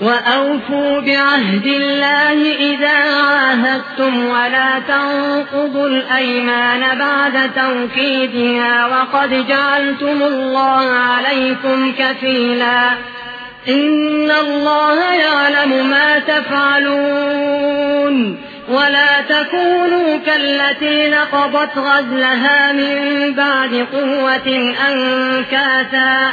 وأوفوا بعهد الله إذا عاهدتم ولا تنقضوا الأيمان بعد توكيدها وقد جعلتم الله عليكم كفيلا. إن الله يعلم ما تفعلون. ولا تكونوا كالتي نقضت غزلها من بعد قوة أنكاثا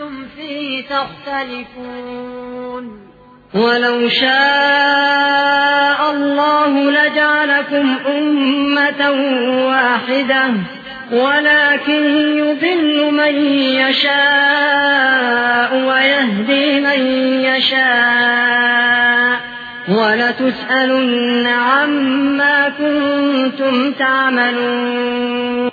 كنتم فيه تختلفون. ولو شاء الله لجعلكم أمة واحدة ولكن يضل من يشاء ويهدي من يشاء. ولتسألن عما كنتم تعملون.